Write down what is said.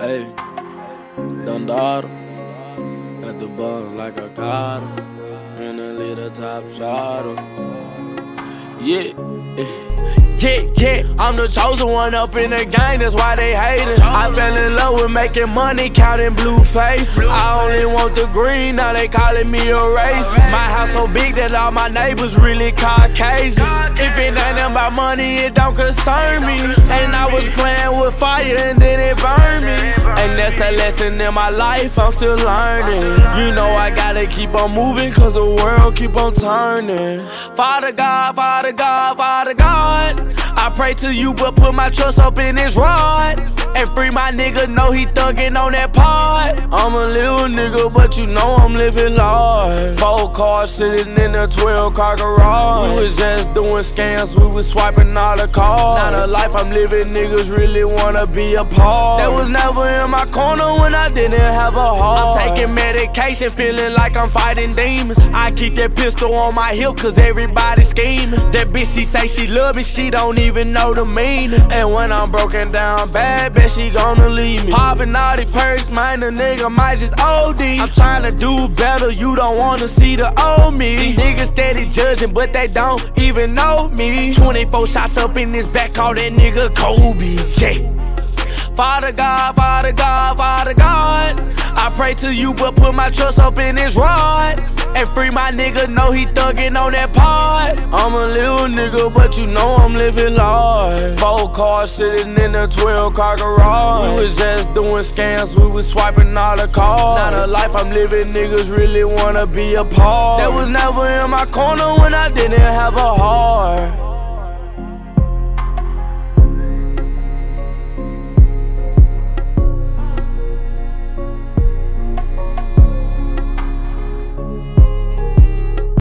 Hey, Dundada. Got the buzz like a Carter. And a little top shotter. Yeah. Eh. Yeah, yeah, I'm the chosen one up in the game, that's why they hate it. I fell in love with making money, counting blue faces. I only want the green, now they calling me a racist. My house so big that all my neighbors really Caucasians. If it ain't about money, it don't concern me. And I was playing with fire and then it burned me. That's a lesson in my life, I'm still learning. You know I gotta keep on moving, cause the world keep on turning. Father God, Father God, Father God. I pray to you, but put my trust up in this rod. And free my nigga, know he thuggin' on that pod. I'm a little nigga, but you know I'm living large. Four cars sitting in a 12 car garage. We was just doing scams, we was swiping all the cars. Now the life I'm living, niggas really wanna be a part. That was never in my corner when I didn't have a heart. I'm taking medication, feeling like I'm fighting demons. I keep that pistol on my hip, cause everybody scheming. That bitch, she say she love me, she don't even know the meaning. And when I'm broken down bad, bet she gonna leave me. Popping all these perks, man, the nigga might just OD. I'm trying to do better, you don't wanna see the old me. These niggas steady judging, but they don't even know me. 24 shots up in this back, call that nigga Kobe. Yeah. Father God, Father God, Father God. I pray to you, but put my trust up in this rod. And free my nigga, know he thuggin' on that pod. I'm a little nigga, but you know I'm living large. Four cars sitting in a 12 car garage. We was just doing scams, we was swiping all the cars. Now the life I'm living, niggas really wanna be a part. That was never in my corner when I didn't have a heart.